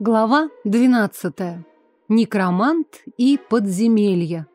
Глава 12. Некромант и подземелье.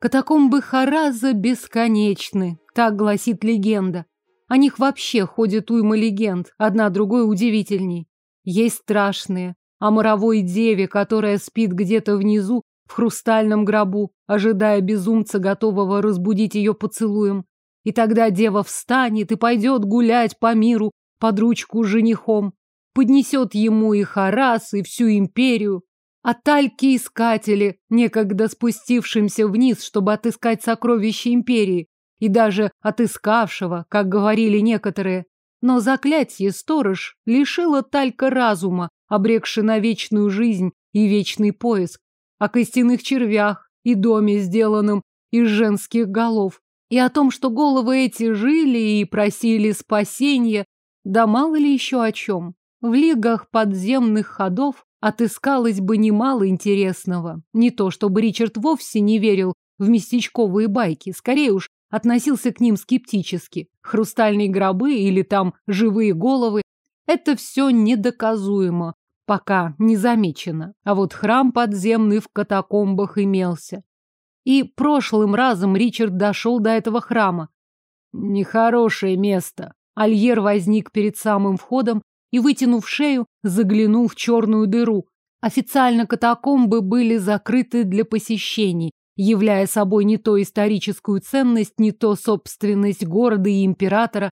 Катакомбы Хараза бесконечны, так гласит легенда. О них вообще ходит уйма легенд, одна другой удивительней. Есть страшные, о моровой деве, которая спит где-то внизу, в хрустальном гробу, ожидая безумца, готового разбудить ее поцелуем. И тогда дева встанет и пойдет гулять по миру под ручку женихом, поднесет ему и Харас, и всю империю. А тальки-искатели, некогда спустившимся вниз, чтобы отыскать сокровища империи, и даже отыскавшего, как говорили некоторые. Но заклятие сторож лишило Талька разума, обрекши на вечную жизнь и вечный поиск, о костяных червях и доме, сделанном из женских голов, и о том, что головы эти жили и просили спасения, да мало ли еще о чем. В лигах подземных ходов отыскалось бы немало интересного. Не то, чтобы Ричард вовсе не верил в местечковые байки, скорее уж относился к ним скептически. Хрустальные гробы или там живые головы – это все недоказуемо, пока не замечено. А вот храм подземный в катакомбах имелся. И прошлым разом Ричард дошел до этого храма. Нехорошее место. Альер возник перед самым входом и, вытянув шею, заглянул в черную дыру. Официально катакомбы были закрыты для посещений, являя собой не то историческую ценность, не то собственность города и императора.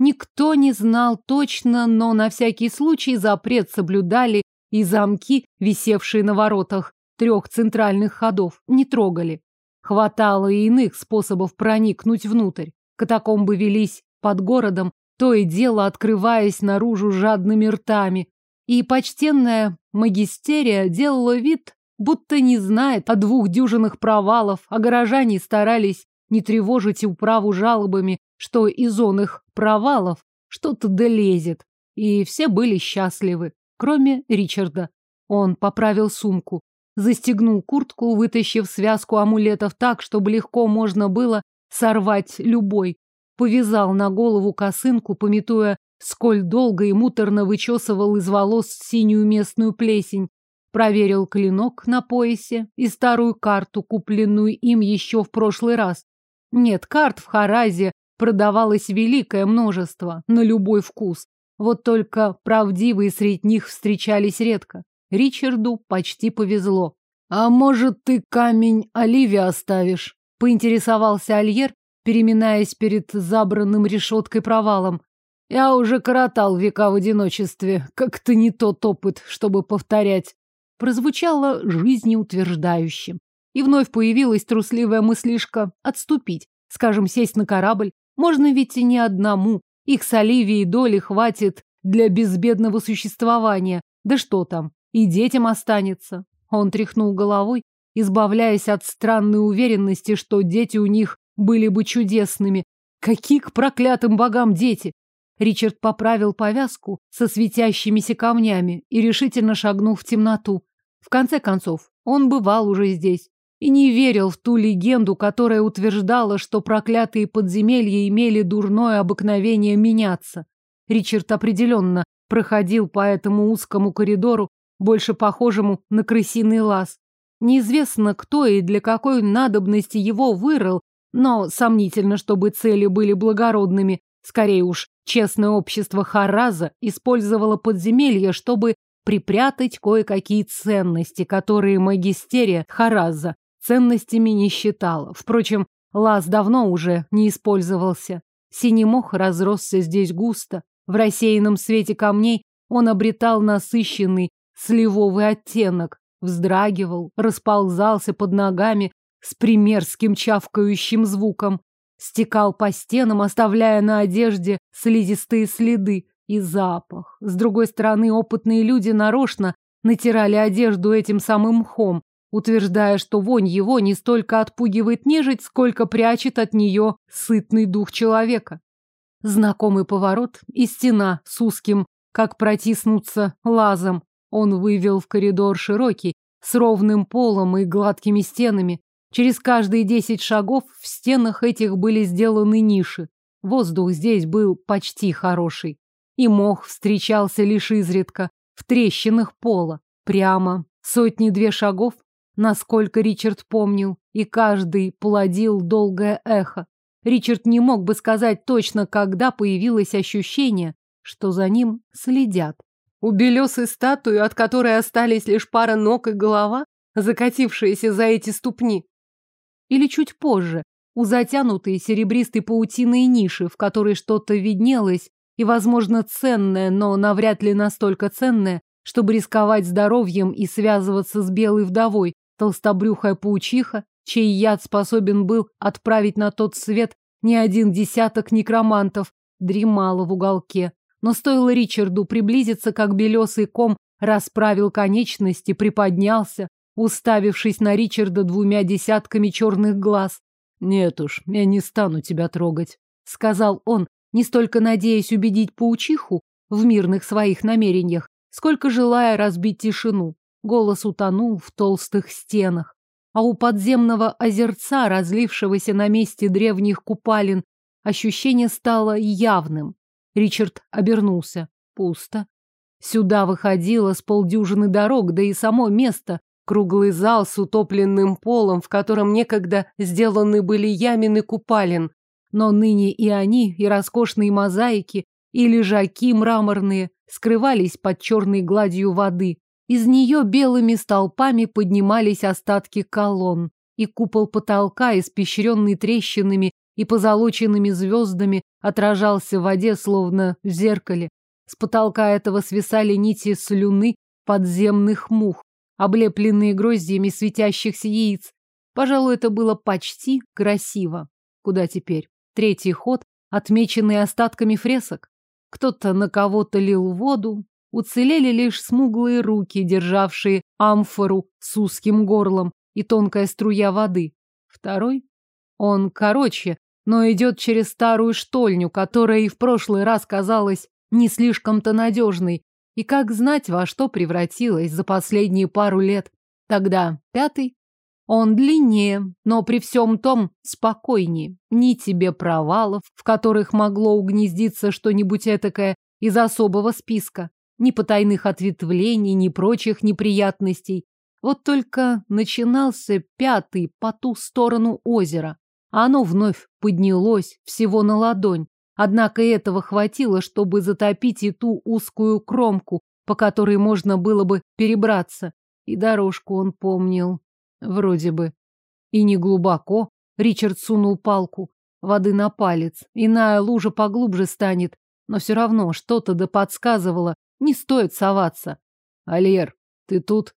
Никто не знал точно, но на всякий случай запрет соблюдали и замки, висевшие на воротах трех центральных ходов, не трогали. Хватало и иных способов проникнуть внутрь. Катакомбы велись под городом, то и дело открываясь наружу жадными ртами. И почтенная магистерия делала вид, будто не знает о двух дюжинах провалов, а горожане старались не тревожить управу жалобами, что из он их провалов что-то долезет. И все были счастливы, кроме Ричарда. Он поправил сумку застегнул куртку, вытащив связку амулетов так, чтобы легко можно было сорвать любой. Повязал на голову косынку, пометуя, сколь долго и муторно вычесывал из волос синюю местную плесень. Проверил клинок на поясе и старую карту, купленную им еще в прошлый раз. Нет, карт в Харазе продавалось великое множество, на любой вкус. Вот только правдивые среди них встречались редко. Ричарду почти повезло. «А может, ты камень Оливии оставишь?» — поинтересовался Альер, переминаясь перед забранным решеткой провалом. «Я уже коротал века в одиночестве. Как-то не тот опыт, чтобы повторять». Прозвучало жизнеутверждающе. И вновь появилась трусливая мыслишка отступить, скажем, сесть на корабль. Можно ведь и не одному. Их с Оливией доли хватит для безбедного существования. Да что там, и детям останется. Он тряхнул головой, избавляясь от странной уверенности, что дети у них были бы чудесными. Какие к проклятым богам дети! Ричард поправил повязку со светящимися камнями и решительно шагнул в темноту. В конце концов, он бывал уже здесь и не верил в ту легенду, которая утверждала, что проклятые подземелья имели дурное обыкновение меняться. Ричард определенно проходил по этому узкому коридору больше похожему на крысиный лаз. Неизвестно, кто и для какой надобности его вырыл, но сомнительно, чтобы цели были благородными. Скорее уж, честное общество Хараза использовало подземелье, чтобы припрятать кое-какие ценности, которые магистерия Хараза ценностями не считала. Впрочем, лаз давно уже не использовался. Синий мох разросся здесь густо. В рассеянном свете камней он обретал насыщенный сливовый оттенок, вздрагивал, расползался под ногами с примерским чавкающим звуком, стекал по стенам, оставляя на одежде слизистые следы и запах. С другой стороны, опытные люди нарочно натирали одежду этим самым мхом, утверждая, что вонь его не столько отпугивает нежить, сколько прячет от нее сытный дух человека. Знакомый поворот и стена с узким, как протиснуться, лазом. Он вывел в коридор широкий, с ровным полом и гладкими стенами. Через каждые десять шагов в стенах этих были сделаны ниши. Воздух здесь был почти хороший. И мох встречался лишь изредка, в трещинах пола, прямо, сотни-две шагов, насколько Ричард помнил, и каждый плодил долгое эхо. Ричард не мог бы сказать точно, когда появилось ощущение, что за ним следят. У белесой статуи, от которой остались лишь пара ног и голова, закатившиеся за эти ступни. Или чуть позже, у затянутой серебристой паутиной ниши, в которой что-то виднелось, и, возможно, ценное, но навряд ли настолько ценное, чтобы рисковать здоровьем и связываться с белой вдовой, толстобрюхая паучиха, чей яд способен был отправить на тот свет не один десяток некромантов, дремала в уголке. Но стоило Ричарду приблизиться, как белесый ком расправил конечности, приподнялся, уставившись на Ричарда двумя десятками черных глаз. «Нет уж, я не стану тебя трогать», — сказал он, не столько надеясь убедить паучиху в мирных своих намерениях, сколько желая разбить тишину. Голос утонул в толстых стенах. А у подземного озерца, разлившегося на месте древних купалин, ощущение стало явным. Ричард обернулся. Пусто. Сюда выходило с полдюжины дорог, да и само место, круглый зал с утопленным полом, в котором некогда сделаны были ямины купалин. Но ныне и они, и роскошные мозаики, и лежаки мраморные скрывались под черной гладью воды. Из нее белыми столпами поднимались остатки колонн, и купол потолка, испещренный трещинами и позолоченными звездами, отражался в воде, словно в зеркале. С потолка этого свисали нити слюны подземных мух, облепленные гроздьями светящихся яиц. Пожалуй, это было почти красиво. Куда теперь? Третий ход, отмеченный остатками фресок. Кто-то на кого-то лил воду. Уцелели лишь смуглые руки, державшие амфору с узким горлом и тонкая струя воды. Второй? Он короче, но идет через старую штольню, которая и в прошлый раз казалась не слишком-то надежной, и как знать, во что превратилась за последние пару лет. Тогда пятый. Он длиннее, но при всем том спокойнее. Ни тебе провалов, в которых могло угнездиться что-нибудь этакое из особого списка, ни потайных ответвлений, ни прочих неприятностей. Вот только начинался пятый по ту сторону озера. А оно вновь поднялось всего на ладонь. Однако этого хватило, чтобы затопить и ту узкую кромку, по которой можно было бы перебраться. И дорожку он помнил. Вроде бы. И не глубоко. Ричард сунул палку. Воды на палец. Иная лужа поглубже станет. Но все равно что-то да подсказывало. Не стоит соваться. Альер, ты тут?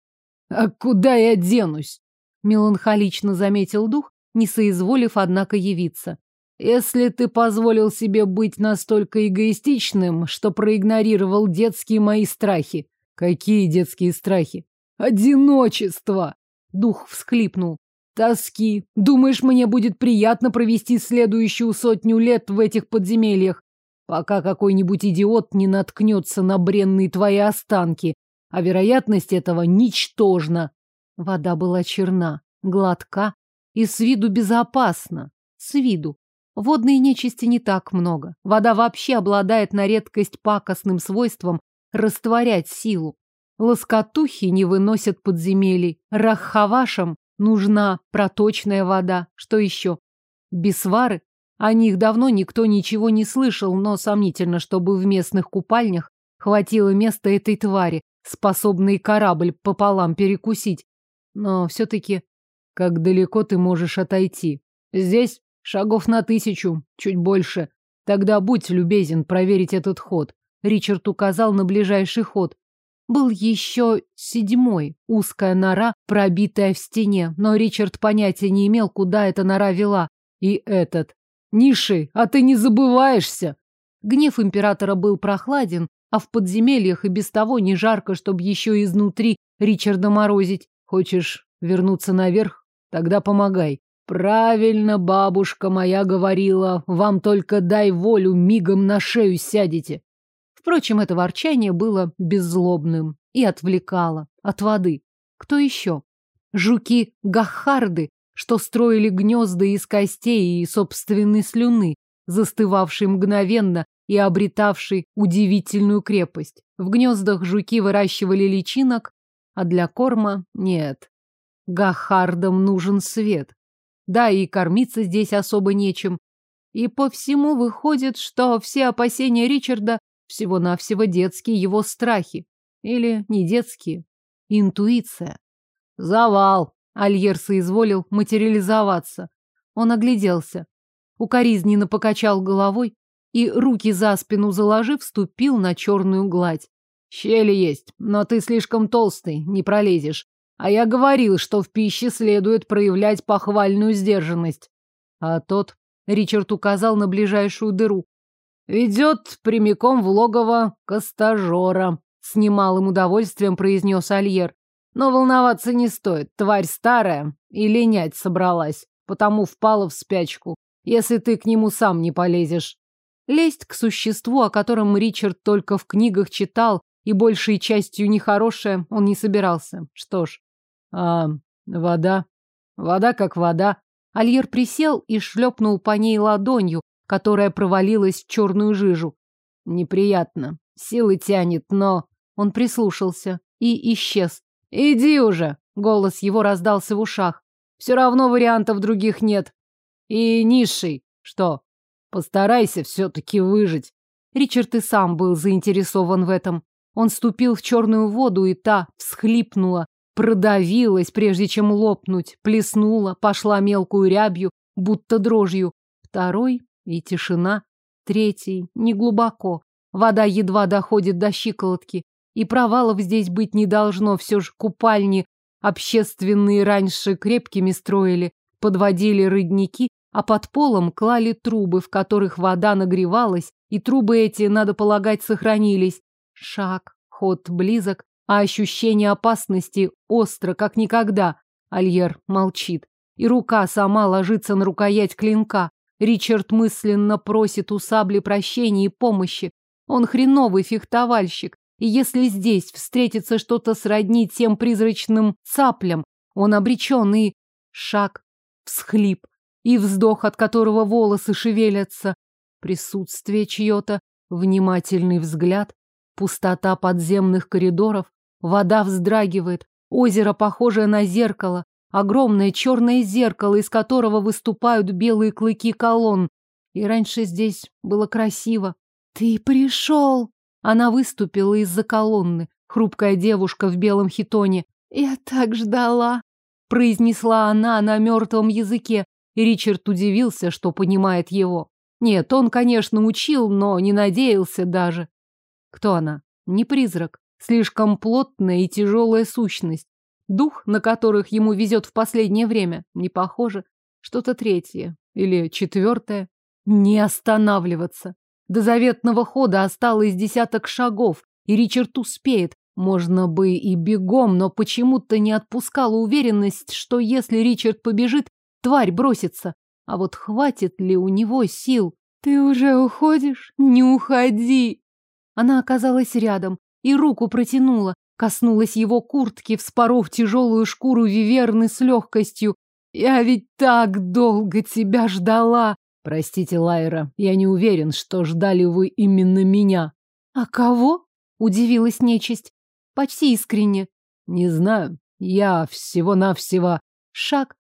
А куда я денусь? Меланхолично заметил дух, не соизволив, однако, явиться. Если ты позволил себе быть настолько эгоистичным, что проигнорировал детские мои страхи. Какие детские страхи? Одиночество! Дух всхлипнул. Тоски. Думаешь, мне будет приятно провести следующую сотню лет в этих подземельях, пока какой-нибудь идиот не наткнется на бренные твои останки, а вероятность этого ничтожна. Вода была черна, гладка и с виду безопасна. С виду. Водной нечисти не так много. Вода вообще обладает на редкость пакостным свойством растворять силу. Лоскотухи не выносят подземелий. Раххавашам нужна проточная вода. Что еще? Бисвары? О них давно никто ничего не слышал, но сомнительно, чтобы в местных купальнях хватило места этой твари, способной корабль пополам перекусить. Но все-таки, как далеко ты можешь отойти? Здесь Шагов на тысячу, чуть больше. Тогда будь любезен проверить этот ход. Ричард указал на ближайший ход. Был еще седьмой, узкая нора, пробитая в стене, но Ричард понятия не имел, куда эта нора вела. И этот. Ниши, а ты не забываешься? Гнев императора был прохладен, а в подземельях и без того не жарко, чтобы еще изнутри Ричарда морозить. Хочешь вернуться наверх? Тогда помогай. Правильно бабушка моя говорила, вам только дай волю, мигом на шею сядете. Впрочем, это ворчание было беззлобным и отвлекало от воды. Кто еще? Жуки-гахарды, что строили гнезда из костей и собственной слюны, застывавший мгновенно и обретавший удивительную крепость. В гнездах жуки выращивали личинок, а для корма нет. Гахардам нужен свет. Да, и кормиться здесь особо нечем. И по всему выходит, что все опасения Ричарда всего-навсего детские его страхи. Или не детские. Интуиция. Завал. Альер соизволил материализоваться. Он огляделся. Укоризненно покачал головой и, руки за спину заложив, вступил на черную гладь. Щели есть, но ты слишком толстый, не пролезешь. А я говорил, что в пище следует проявлять похвальную сдержанность. А тот, Ричард указал на ближайшую дыру, ведет прямиком в логово Костажора. С немалым удовольствием произнес Альер. Но волноваться не стоит. Тварь старая и линять собралась, потому впала в спячку, если ты к нему сам не полезешь. Лезть к существу, о котором Ричард только в книгах читал, и большей частью нехорошее, он не собирался. Что ж, а вода? Вода как вода. Альер присел и шлепнул по ней ладонью, которая провалилась в черную жижу. Неприятно. Силы тянет, но... Он прислушался и исчез. «Иди уже!» — голос его раздался в ушах. «Все равно вариантов других нет. И низший. Что? Постарайся все-таки выжить». Ричард и сам был заинтересован в этом. Он ступил в черную воду, и та всхлипнула, продавилась, прежде чем лопнуть, плеснула, пошла мелкую рябью, будто дрожью. Второй и тишина. Третий неглубоко. Вода едва доходит до щиколотки. И провалов здесь быть не должно, все же купальни общественные раньше крепкими строили, подводили рыдники, а под полом клали трубы, в которых вода нагревалась, и трубы эти, надо полагать, сохранились. Шаг, ход близок, а ощущение опасности остро, как никогда. Альер молчит, и рука сама ложится на рукоять клинка. Ричард мысленно просит у сабли прощения и помощи. Он хреновый фехтовальщик, и если здесь встретится что-то сродни тем призрачным цаплям, он обречен и... Шаг, всхлип, и вздох, от которого волосы шевелятся, присутствие чье-то, внимательный взгляд, пустота подземных коридоров, вода вздрагивает, озеро, похожее на зеркало, огромное черное зеркало, из которого выступают белые клыки колонн. И раньше здесь было красиво. «Ты пришел!» Она выступила из-за колонны, хрупкая девушка в белом хитоне. «Я так ждала!» произнесла она на мертвом языке, и Ричард удивился, что понимает его. Нет, он, конечно, учил, но не надеялся даже. Кто она? Не призрак. Слишком плотная и тяжелая сущность. Дух, на которых ему везет в последнее время, не похоже. Что-то третье или четвертое. Не останавливаться. До заветного хода осталось десяток шагов, и Ричард успеет. Можно бы и бегом, но почему-то не отпускала уверенность, что если Ричард побежит, тварь бросится. А вот хватит ли у него сил? Ты уже уходишь? Не уходи! Она оказалась рядом и руку протянула, коснулась его куртки, вспоров тяжелую шкуру виверны с легкостью. Я ведь так долго тебя ждала. Простите, Лайра, я не уверен, что ждали вы именно меня. А кого? Удивилась нечисть. Почти искренне. Не знаю. Я всего-навсего шаг,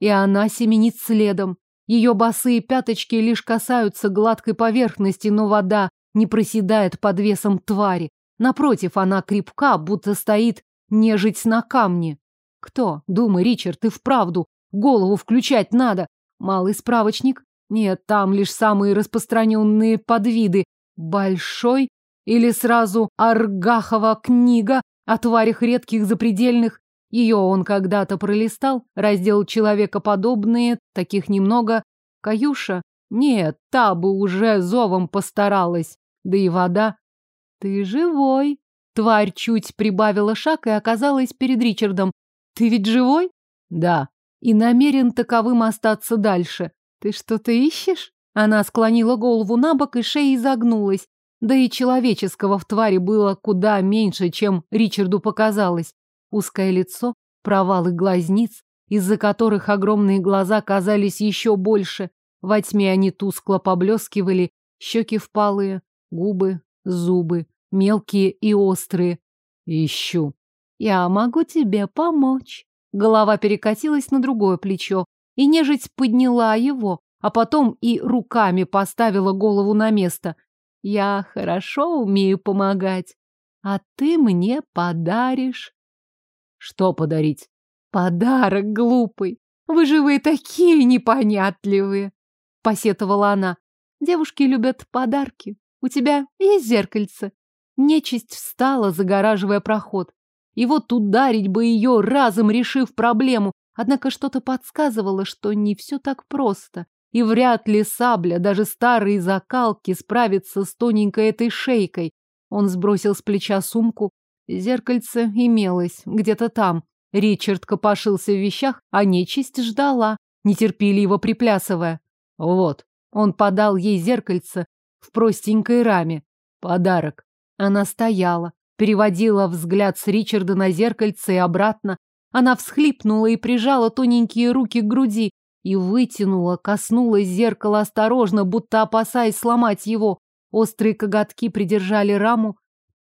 и она семенит следом. Ее босые пяточки лишь касаются гладкой поверхности, но вода не проседает под весом твари. Напротив, она крепка, будто стоит нежить на камне. Кто? Думай, Ричард, ты вправду. Голову включать надо. Малый справочник? Нет, там лишь самые распространенные подвиды. Большой или сразу Аргахова книга о тварях редких запредельных. Ее он когда-то пролистал, раздел человекоподобные, таких немного. Каюша? Нет, та бы уже зовом постаралась. Да и вода. Ты живой. Тварь чуть прибавила шаг и оказалась перед Ричардом. Ты ведь живой? Да. И намерен таковым остаться дальше. «Ты что-то ищешь?» Она склонила голову на бок, и шея изогнулась. Да и человеческого в твари было куда меньше, чем Ричарду показалось. Узкое лицо, провалы глазниц, из-за которых огромные глаза казались еще больше. Во тьме они тускло поблескивали, щеки впалые, губы, зубы, мелкие и острые. Ищу. Я могу тебе помочь. Голова перекатилась на другое плечо, и нежить подняла его, а потом и руками поставила голову на место. Я хорошо умею помогать, а ты мне подаришь. Что подарить? Подарок глупый. Вы же вы такие непонятливые, посетовала она. Девушки любят подарки. У тебя есть зеркальце? Нечисть встала, загораживая проход. И вот ударить бы ее, разом решив проблему, однако что-то подсказывало, что не все так просто. И вряд ли сабля, даже старые закалки, справится с тоненькой этой шейкой. Он сбросил с плеча сумку. Зеркальце имелось где-то там. Ричард копошился в вещах, а нечисть ждала, нетерпеливо приплясывая. Вот, он подал ей зеркальце в простенькой раме. Подарок. Она стояла, переводила взгляд с Ричарда на зеркальце и обратно. Она всхлипнула и прижала тоненькие руки к груди и вытянула, коснулась зеркала осторожно, будто опасаясь сломать его. Острые коготки придержали раму.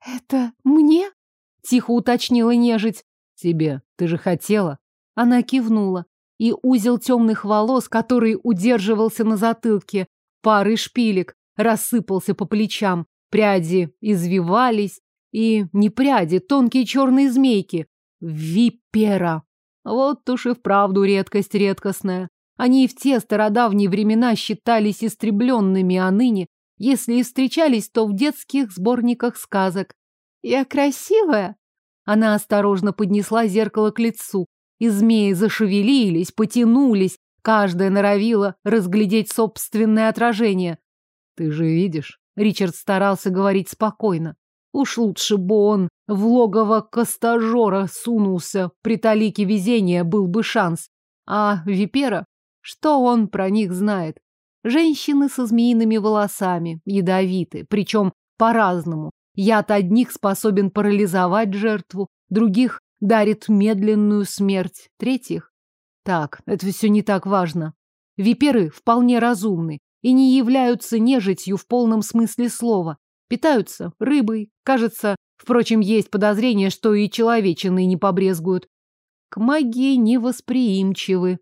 «Это мне?» — тихо уточнила нежить. «Тебе. Ты же хотела?» Она кивнула. И узел темных волос, который удерживался на затылке, пары шпилек, рассыпался по плечам. Пряди извивались, и не пряди, тонкие черные змейки. Випера. Вот уж и вправду редкость редкостная. Они и в те стародавние времена считались истребленными, а ныне, если и встречались, то в детских сборниках сказок. «Я красивая?» Она осторожно поднесла зеркало к лицу, и змеи зашевелились, потянулись, каждая норовила разглядеть собственное отражение. «Ты же видишь?» Ричард старался говорить спокойно. Уж лучше бы он в логово Костажора сунулся, при талике везения был бы шанс. А Випера, что он про них знает? Женщины со змеиными волосами, ядовиты, причем по-разному. Яд одних способен парализовать жертву, других дарит медленную смерть, третьих... Так, это все не так важно. Виперы вполне разумны и не являются нежитью в полном смысле слова. Питаются рыбой. Кажется, впрочем, есть подозрение, что и человечины не побрезгуют. К магии невосприимчивы.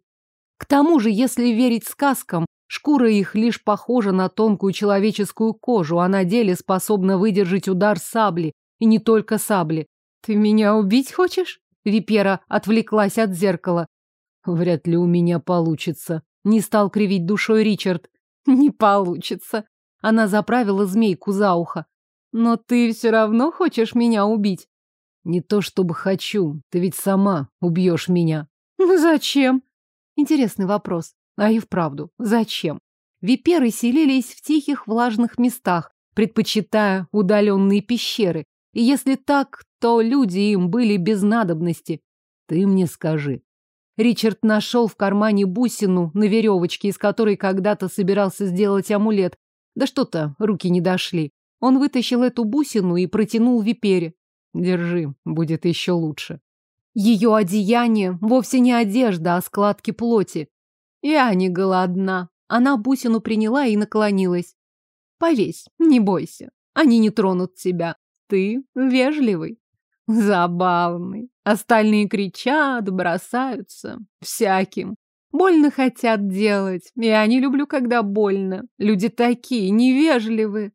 К тому же, если верить сказкам, шкура их лишь похожа на тонкую человеческую кожу, а на деле способна выдержать удар сабли, и не только сабли. «Ты меня убить хочешь?» Випера отвлеклась от зеркала. «Вряд ли у меня получится», — не стал кривить душой Ричард. «Не получится», она заправила змейку за ухо. Но ты все равно хочешь меня убить? Не то чтобы хочу, ты ведь сама убьешь меня. Ну зачем? Интересный вопрос. А и вправду, зачем? Виперы селились в тихих влажных местах, предпочитая удаленные пещеры. И если так, то люди им были без надобности. Ты мне скажи. Ричард нашел в кармане бусину на веревочке, из которой когда-то собирался сделать амулет, да что-то, руки не дошли. Он вытащил эту бусину и протянул Випере. Держи, будет еще лучше. Ее одеяние вовсе не одежда, а складки плоти. Я не голодна. Она бусину приняла и наклонилась. Повесь, не бойся. Они не тронут тебя. Ты вежливый. Забавный. Остальные кричат, бросаются. Всяким. Больно хотят делать. Я не люблю, когда больно. Люди такие, невежливые.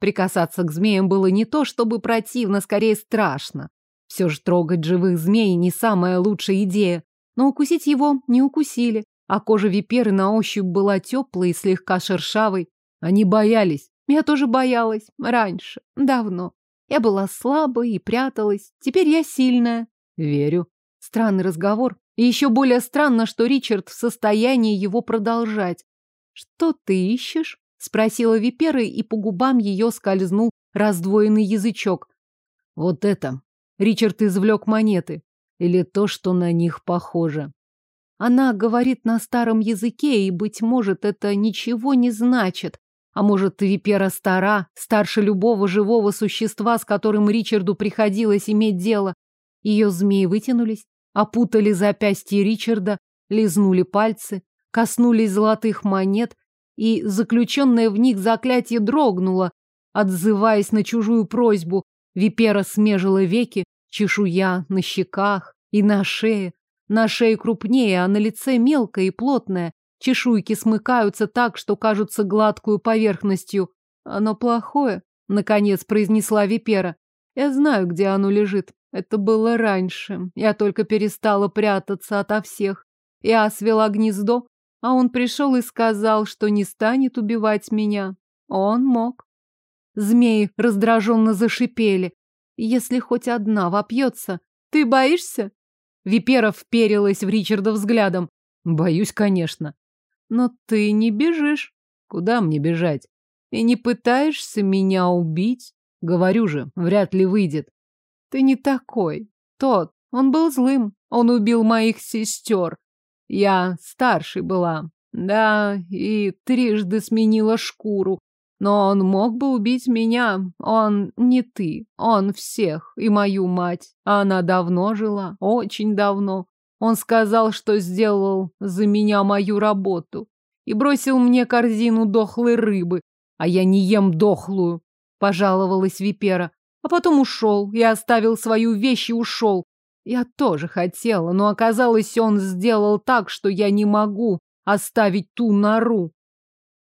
Прикасаться к змеям было не то, чтобы противно, скорее страшно. Все же трогать живых змей не самая лучшая идея. Но укусить его не укусили, а кожа виперы на ощупь была теплой и слегка шершавой. Они боялись. Я тоже боялась. Раньше. Давно. Я была слабой и пряталась. Теперь я сильная. Верю. Странный разговор. И еще более странно, что Ричард в состоянии его продолжать. «Что ты ищешь?» — спросила Випера, и по губам ее скользнул раздвоенный язычок. «Вот это!» — Ричард извлек монеты. Или то, что на них похоже. Она говорит на старом языке, и, быть может, это ничего не значит. А может, Випера стара, старше любого живого существа, с которым Ричарду приходилось иметь дело. Ее змеи вытянулись, опутали запястье Ричарда, лизнули пальцы, коснулись золотых монет, и заключенное в них заклятие дрогнуло, отзываясь на чужую просьбу. Випера смежила веки, чешуя на щеках и на шее. На шее крупнее, а на лице мелкое и плотное. Чешуйки смыкаются так, что кажутся гладкую поверхностью. Оно плохое, наконец произнесла Випера. Я знаю, где оно лежит. Это было раньше. Я только перестала прятаться ото всех. Я свела гнездо, а он пришел и сказал, что не станет убивать меня. Он мог. Змеи раздраженно зашипели. Если хоть одна вопьется. Ты боишься? Випера вперилась в Ричарда взглядом. Боюсь, конечно. Но ты не бежишь. Куда мне бежать? И не пытаешься меня убить? Говорю же, вряд ли выйдет. Ты не такой. Тот, он был злым. Он убил моих сестер. Я старшей была. Да, и трижды сменила шкуру. Но он мог бы убить меня. Он не ты. Он всех. И мою мать. Она давно жила. Очень давно. Он сказал, что сделал за меня мою работу. И бросил мне корзину дохлой рыбы. А я не ем дохлую. Пожаловалась Випера. А потом ушел. И оставил свою вещь и ушел. Я тоже хотела, но оказалось, он сделал так, что я не могу оставить ту нору.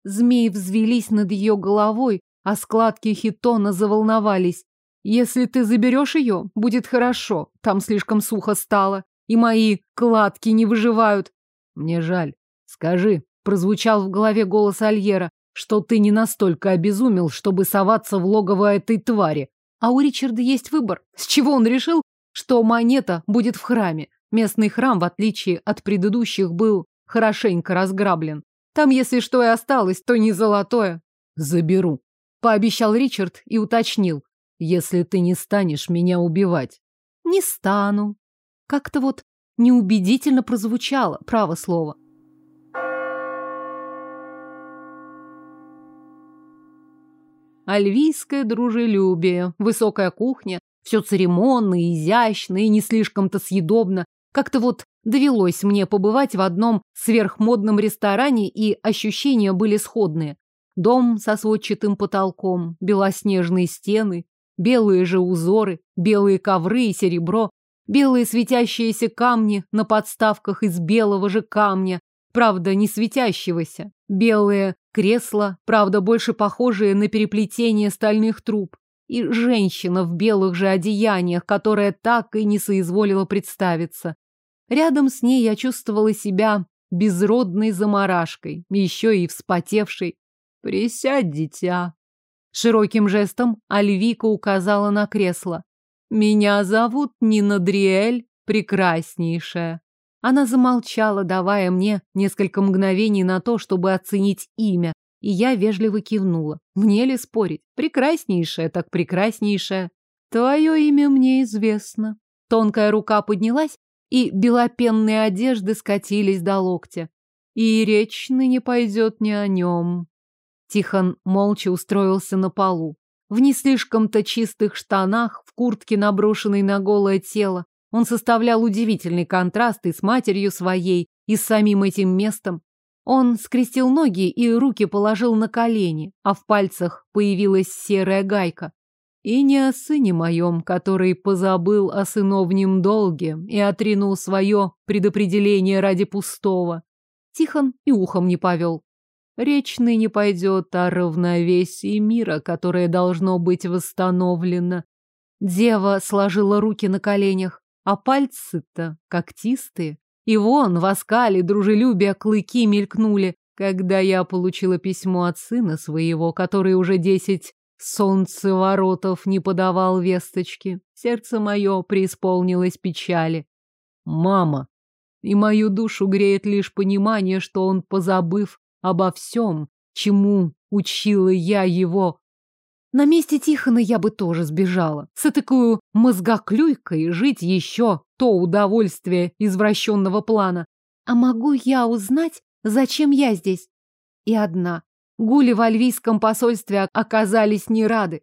Змеи взвелись над ее головой, а складки хитона заволновались. Если ты заберешь ее, будет хорошо. Там слишком сухо стало, и мои кладки не выживают. Мне жаль. Скажи, прозвучал в голове голос Альера, что ты не настолько обезумел, чтобы соваться в логово этой твари. А у Ричарда есть выбор. С чего он решил, что монета будет в храме. Местный храм, в отличие от предыдущих, был хорошенько разграблен. Там, если что и осталось, то не золотое. Заберу. Пообещал Ричард и уточнил. Если ты не станешь меня убивать. Не стану. Как-то вот неубедительно прозвучало, право слово. Альвийское дружелюбие, высокая кухня, все церемонно, изящно и не слишком-то съедобно. Как-то вот довелось мне побывать в одном сверхмодном ресторане, и ощущения были сходные. Дом со сводчатым потолком, белоснежные стены, белые же узоры, белые ковры и серебро, белые светящиеся камни на подставках из белого же камня, правда, не светящегося, белые кресла, правда, больше похожие на переплетение стальных труб, и женщина в белых же одеяниях, которая так и не соизволила представиться. Рядом с ней я чувствовала себя безродной заморашкой, еще и вспотевшей. «Присядь, дитя!» Широким жестом Альвика указала на кресло. «Меня зовут Нина Дриэль, прекраснейшая». Она замолчала, давая мне несколько мгновений на то, чтобы оценить имя, и я вежливо кивнула. Мне ли спорить? Прекраснейшая, так прекраснейшая. Твое имя мне известно. Тонкая рука поднялась, и белопенные одежды скатились до локтя. И речь ныне пойдет не о нем. Тихон молча устроился на полу. В не слишком-то чистых штанах, в куртке, наброшенной на голое тело, он составлял удивительный контраст и с матерью своей, и с самим этим местом. Он скрестил ноги и руки положил на колени, а в пальцах появилась серая гайка. И не о сыне моем, который позабыл о сыновнем долге и отринул свое предопределение ради пустого. Тихон и ухом не повел. Речь ныне пойдет о равновесии мира, которое должно быть восстановлено. Дева сложила руки на коленях, а пальцы-то когтистые. И вон в оскале дружелюбия клыки мелькнули, когда я получила письмо от сына своего, который уже десять солнцеворотов не подавал весточки. Сердце мое преисполнилось печали. Мама. И мою душу греет лишь понимание, что он, позабыв обо всем, чему учила я его, на месте Тихона я бы тоже сбежала. С такой мозгоклюйкой жить еще то удовольствие извращенного плана. А могу я узнать, зачем я здесь? И одна. Гули в альвийском посольстве оказались не рады.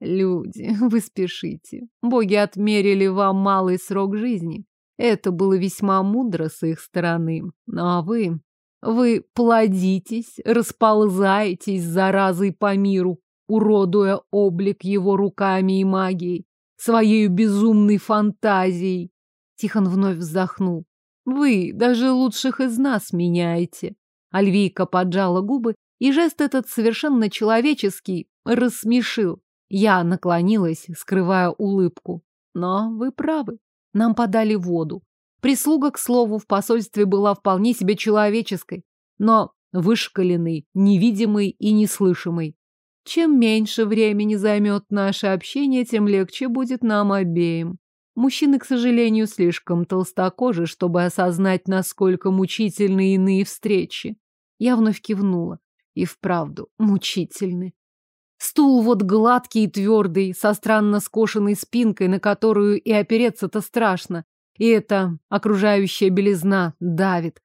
Люди, вы спешите. Боги отмерили вам малый срок жизни. Это было весьма мудро с их стороны. А вы... Вы плодитесь, расползаетесь заразой по миру, уродуя облик его руками и магией, своей безумной фантазией. Тихон вновь вздохнул. Вы даже лучших из нас меняете. Альвийка поджала губы, и жест этот совершенно человеческий рассмешил. Я наклонилась, скрывая улыбку. Но вы правы. Нам подали воду. Прислуга, к слову, в посольстве была вполне себе человеческой, но вышкаленной, невидимой и неслышимой. Чем меньше времени займет наше общение, тем легче будет нам обеим. Мужчины, к сожалению, слишком толстокожи, чтобы осознать, насколько мучительны иные встречи. Я вновь кивнула. И вправду, мучительны. Стул вот гладкий и твердый, со странно скошенной спинкой, на которую и опереться-то страшно. И эта окружающая белизна давит.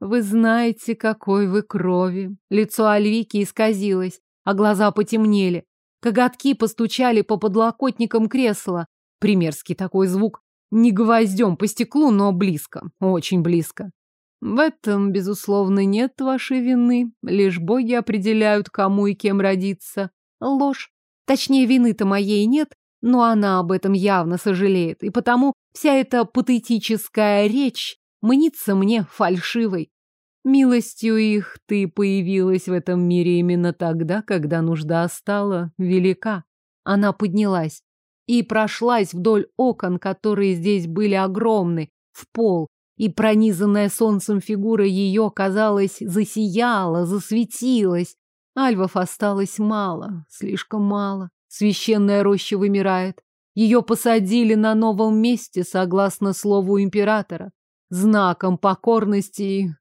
Вы знаете, какой вы крови. Лицо Альвики исказилось, а глаза потемнели. Коготки постучали по подлокотникам кресла. Примерский такой звук. Не гвоздем по стеклу, но близко, очень близко. В этом, безусловно, нет вашей вины. Лишь боги определяют, кому и кем родиться. Ложь. Точнее, вины-то моей нет, но она об этом явно сожалеет, и потому вся эта патетическая речь мнится мне фальшивой. Милостью их ты появилась в этом мире именно тогда, когда нужда стала велика. Она поднялась и прошлась вдоль окон, которые здесь были огромны, в пол, и пронизанная солнцем фигура ее, казалось, засияла, засветилась. Альвов осталось мало, слишком мало. Священная роща вымирает. Ее посадили на новом месте, согласно слову императора, знаком покорности.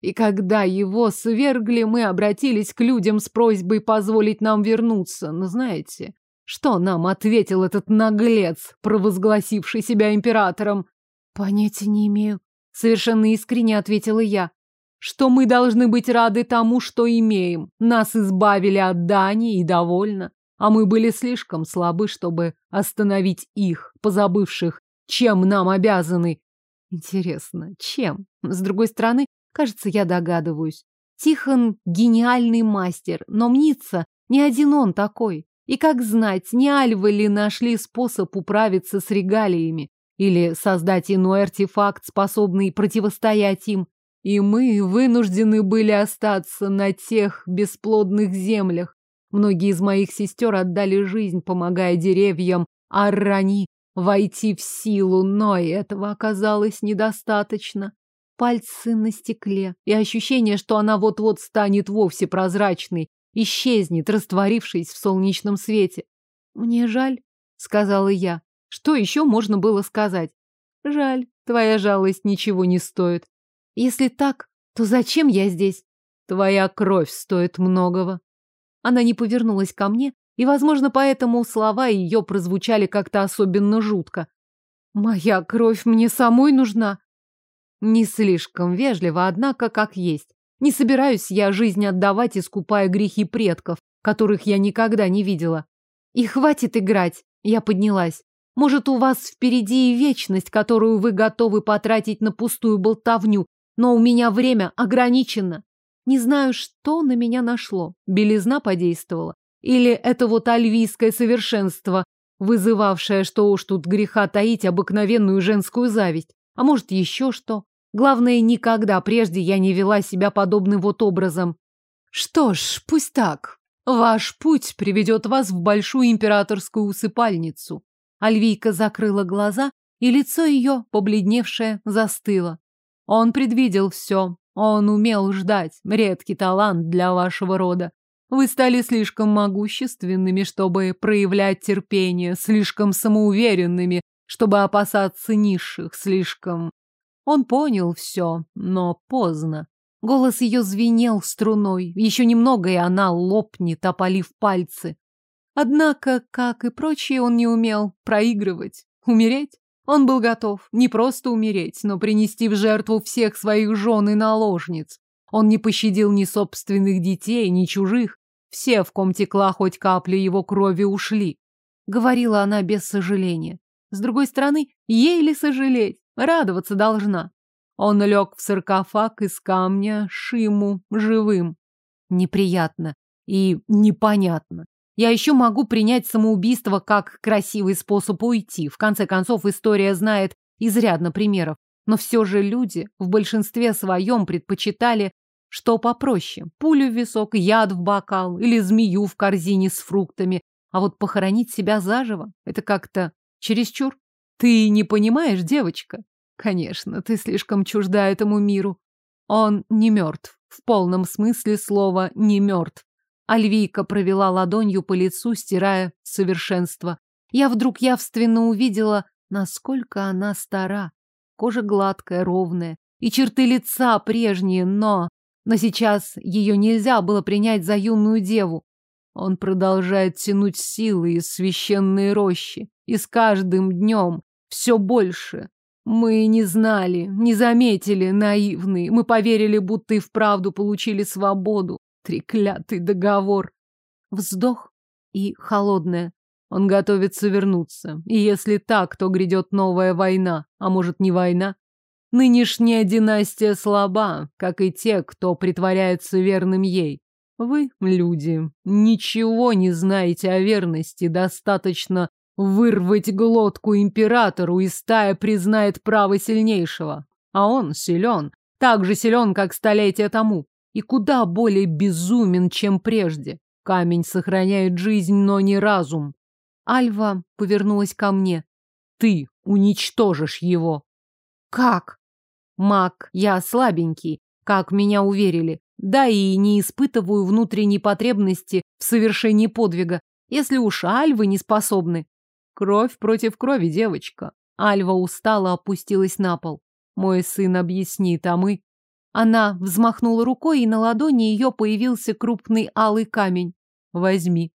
И когда его свергли, мы обратились к людям с просьбой позволить нам вернуться. Но знаете, что нам ответил этот наглец, провозгласивший себя императором? Понятия не имею. Совершенно искренне ответила я. Что мы должны быть рады тому, что имеем. Нас избавили от дани и довольно а мы были слишком слабы, чтобы остановить их, позабывших, чем нам обязаны. Интересно, чем? С другой стороны, кажется, я догадываюсь. Тихон — гениальный мастер, но мнится, не один он такой. И как знать, не альвы ли нашли способ управиться с регалиями или создать иной артефакт, способный противостоять им. И мы вынуждены были остаться на тех бесплодных землях, Многие из моих сестер отдали жизнь, помогая деревьям Аррани войти в силу, но этого оказалось недостаточно. Пальцы на стекле и ощущение, что она вот-вот станет вовсе прозрачной, исчезнет, растворившись в солнечном свете. «Мне жаль», — сказала я. Что еще можно было сказать? «Жаль, твоя жалость ничего не стоит. Если так, то зачем я здесь? Твоя кровь стоит многого. Она не повернулась ко мне, и, возможно, поэтому слова ее прозвучали как-то особенно жутко. «Моя кровь мне самой нужна». Не слишком вежливо, однако, как есть. Не собираюсь я жизнь отдавать, искупая грехи предков, которых я никогда не видела. И хватит играть. Я поднялась. Может, у вас впереди и вечность, которую вы готовы потратить на пустую болтовню, но у меня время ограничено. Не знаю, что на меня нашло. Белизна подействовала. Или это вот альвийское совершенство, вызывавшее, что уж тут греха таить, обыкновенную женскую зависть. А может, еще что. Главное, никогда прежде я не вела себя подобным вот образом. Что ж, пусть так. Ваш путь приведет вас в большую императорскую усыпальницу. Альвийка закрыла глаза, и лицо ее, побледневшее, застыло. Он предвидел все, он умел ждать, редкий талант для вашего рода. Вы стали слишком могущественными, чтобы проявлять терпение, слишком самоуверенными, чтобы опасаться низших, слишком... Он понял все, но поздно. Голос ее звенел струной. Еще немного, и она лопнет, опалив пальцы. Однако, как и прочие, он не умел проигрывать. Умереть? Он был готов не просто умереть, но принести в жертву всех своих жен и наложниц. Он не пощадил ни собственных детей, ни чужих. Все, в ком текла хоть капля его крови, ушли. Говорила она без сожаления. С другой стороны, ей ли сожалеть? Радоваться должна. Он лег в саркофаг из камня Шиму живым. Неприятно и непонятно. Я еще могу принять самоубийство как красивый способ уйти. В конце концов, история знает изрядно примеров. Но все же люди в большинстве своем предпочитали что попроще. Пулю в висок, яд в бокал или змею в корзине с фруктами. А вот похоронить себя заживо – это как-то чересчур. Ты не понимаешь, девочка? Конечно, ты слишком чужда этому миру. Он не мертв. В полном смысле слова «не мертв». Альвийка провела ладонью по лицу, стирая совершенство. Я вдруг явственно увидела, насколько она стара. Кожа гладкая, ровная, и черты лица прежние, но... Но сейчас ее нельзя было принять за юную деву. Он продолжает тянуть силы из священной рощи, и с каждым днем все больше. Мы не знали, не заметили, наивные. Мы поверили, будто и вправду получили свободу. Треклятый договор. Вздох и холодное. Он готовится вернуться. И если так, то грядет новая война. А может, не война? Нынешняя династия слаба, как и те, кто притворяется верным ей. Вы, люди, ничего не знаете о верности. Достаточно вырвать глотку императору, и стая признает право сильнейшего. А он силен, так же силен, как столетия тому и куда более безумен, чем прежде. Камень сохраняет жизнь, но не разум. Альва повернулась ко мне. Ты уничтожишь его. Как? Маг, я слабенький, как меня уверили. Да и не испытываю внутренней потребности в совершении подвига, если уж альвы не способны. Кровь против крови, девочка. Альва устало опустилась на пол. Мой сын объяснит, а мы... Она взмахнула рукой, и на ладони ее появился крупный алый камень. Возьми.